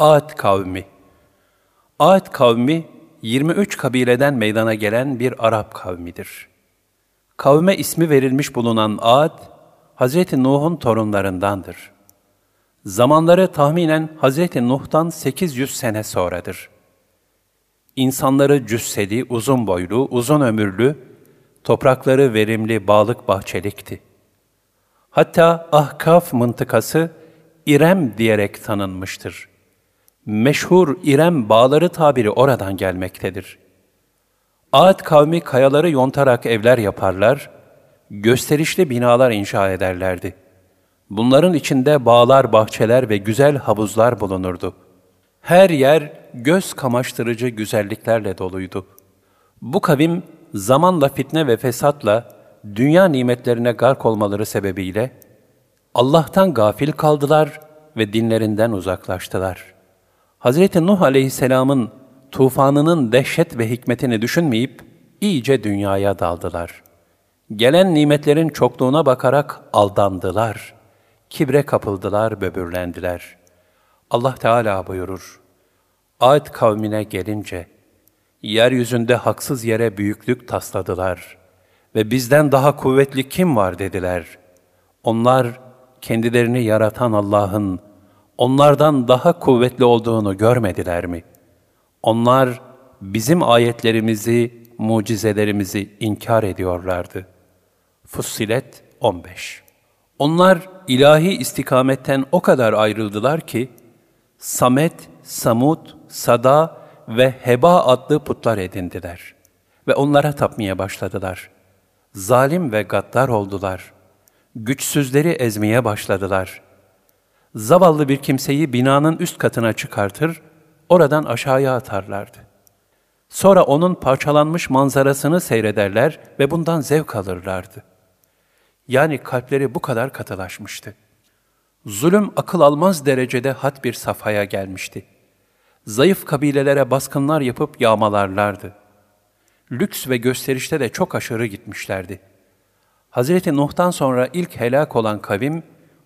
Ad kavmi Ad kavmi 23 kabileden meydana gelen bir Arap kavmidir. Kavme ismi verilmiş bulunan Ad, Hz. Nuh'un torunlarındandır. Zamanları tahminen Hz. Nuh'tan 800 sene sonradır. İnsanları cüsseli, uzun boylu, uzun ömürlü, toprakları verimli, bağlık bahçelikti. Hatta Ahkaf mıntıkası İrem diyerek tanınmıştır. Meşhur İrem bağları tabiri oradan gelmektedir. Ad kavmi kayaları yontarak evler yaparlar, gösterişli binalar inşa ederlerdi. Bunların içinde bağlar, bahçeler ve güzel havuzlar bulunurdu. Her yer göz kamaştırıcı güzelliklerle doluydu. Bu kavim zamanla fitne ve fesatla dünya nimetlerine gark olmaları sebebiyle Allah'tan gafil kaldılar ve dinlerinden uzaklaştılar. Hz. Nuh aleyhisselamın tufanının dehşet ve hikmetini düşünmeyip iyice dünyaya daldılar. Gelen nimetlerin çokluğuna bakarak aldandılar. Kibre kapıldılar, böbürlendiler. Allah Teala buyurur. Ad kavmine gelince, yeryüzünde haksız yere büyüklük tasladılar ve bizden daha kuvvetli kim var dediler. Onlar kendilerini yaratan Allah'ın onlardan daha kuvvetli olduğunu görmediler mi? Onlar bizim ayetlerimizi, mucizelerimizi inkar ediyorlardı. Fussilet 15 Onlar ilahi istikametten o kadar ayrıldılar ki, Samet, Samut, Sada ve Heba adlı putlar edindiler ve onlara tapmaya başladılar. Zalim ve gaddar oldular. Güçsüzleri ezmeye başladılar. Zavallı bir kimseyi binanın üst katına çıkartır, oradan aşağıya atarlardı. Sonra onun parçalanmış manzarasını seyrederler ve bundan zevk alırlardı. Yani kalpleri bu kadar katılaşmıştı. Zulüm akıl almaz derecede hat bir safhaya gelmişti. Zayıf kabilelere baskınlar yapıp yağmalarlardı. Lüks ve gösterişte de çok aşırı gitmişlerdi. Hazreti Nuh'tan sonra ilk helak olan kavim,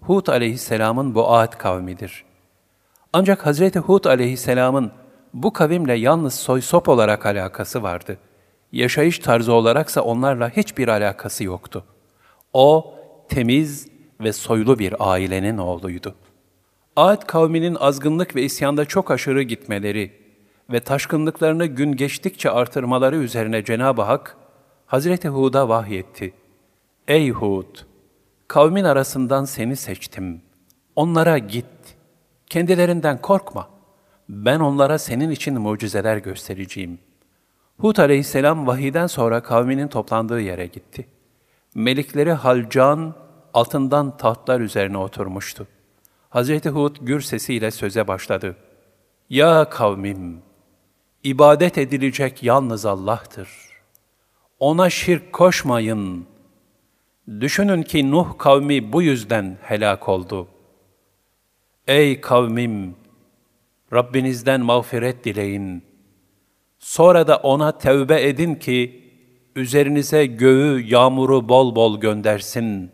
Hud aleyhisselamın bu Ad kavmidir. Ancak Hazreti Hud aleyhisselamın bu kavimle yalnız soy sop olarak alakası vardı. Yaşayış tarzı olaraksa onlarla hiçbir alakası yoktu. O, temiz ve soylu bir ailenin oğluydu. Ad kavminin azgınlık ve isyanda çok aşırı gitmeleri ve taşkınlıklarını gün geçtikçe artırmaları üzerine Cenab-ı Hak, Hazreti Hud'a vahyetti. Ey Hud! Kavmin arasından seni seçtim. Onlara git. Kendilerinden korkma. Ben onlara senin için mucizeler göstereceğim. Hud aleyhisselam vahiden sonra kavminin toplandığı yere gitti. Melikleri Halcan altından tahtlar üzerine oturmuştu. Hz. Hud gür sesiyle söze başladı. Ya kavmim! ibadet edilecek yalnız Allah'tır. Ona şirk koşmayın. Düşünün ki Nuh kavmi bu yüzden helak oldu. Ey kavmim! Rabbinizden mağfiret dileyin. Sonra da ona tevbe edin ki, üzerinize göğü, yağmuru bol bol göndersin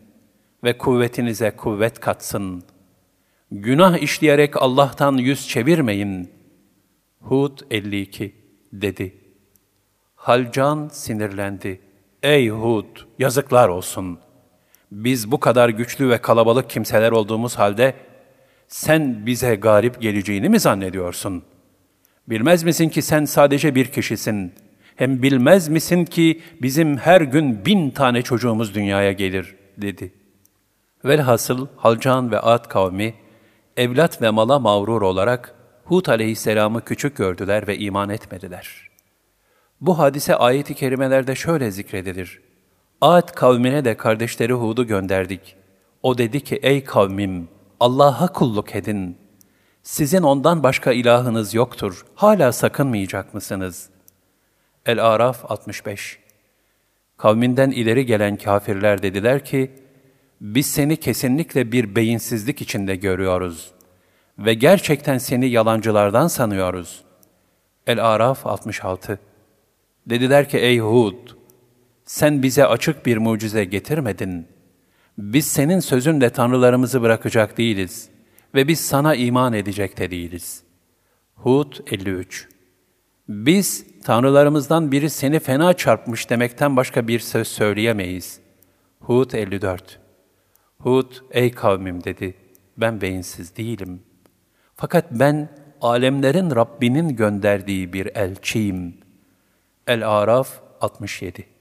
ve kuvvetinize kuvvet katsın. Günah işleyerek Allah'tan yüz çevirmeyin. Hud 52 dedi. Halcan sinirlendi. Ey Hud, yazıklar olsun. Biz bu kadar güçlü ve kalabalık kimseler olduğumuz halde sen bize garip geleceğini mi zannediyorsun? Bilmez misin ki sen sadece bir kişisin? Hem bilmez misin ki bizim her gün bin tane çocuğumuz dünyaya gelir, dedi. Velhasıl Halcan ve Ad kavmi, evlat ve mala mağrur olarak Hud aleyhisselamı küçük gördüler ve iman etmediler. Bu hadise ayet-i kerimelerde şöyle zikredilir. Ad kavmine de kardeşleri Hud'u gönderdik. O dedi ki, ey kavmim, Allah'a kulluk edin. Sizin ondan başka ilahınız yoktur. Hala sakınmayacak mısınız? El-Araf 65 Kavminden ileri gelen kafirler dediler ki, biz seni kesinlikle bir beyinsizlik içinde görüyoruz ve gerçekten seni yalancılardan sanıyoruz. El-Araf 66 Dediler ki ey Hud, sen bize açık bir mucize getirmedin. Biz senin sözünle tanrılarımızı bırakacak değiliz ve biz sana iman edecek de değiliz. Hud 53 Biz tanrılarımızdan biri seni fena çarpmış demekten başka bir söz söyleyemeyiz. Hud 54 Hud, ey kavmim dedi, ben beyinsiz değilim. Fakat ben alemlerin Rabbinin gönderdiği bir elçiyim. El-Araf 67